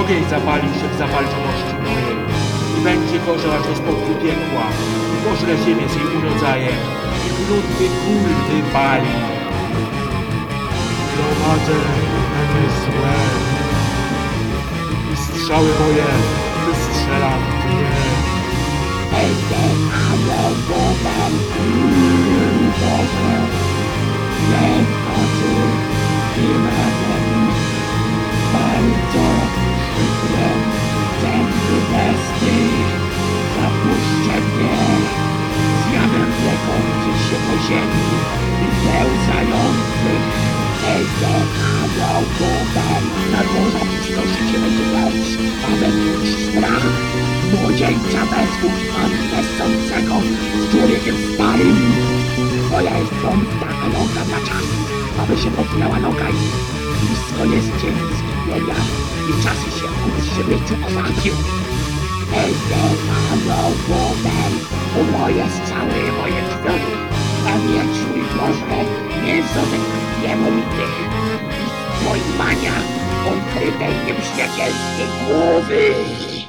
Ogień zapalił się w zapalczoności mojej i będzie gorzał aż do spodku piekła. Pożre ziemię z jej urodzajem i grunty gór wypali. Gromadzę rany złe i strzały moje wystrzelam w nie. Ziemi I pełzających Będę aniołem Na górze wznoszycie będzie moc A wewnątrz strach Młodzieńca wespół nesącego z człowiekiem starym. Twoja jest pomsta, a noga na czas, aby się podnęła noga i blisko jest dzień zgibienia i czasy się śmierci osadził. Będę aniołem, bo moje strzały, moje krwi, i z pojmania ukrytej nieprzyjacielskiej głowy.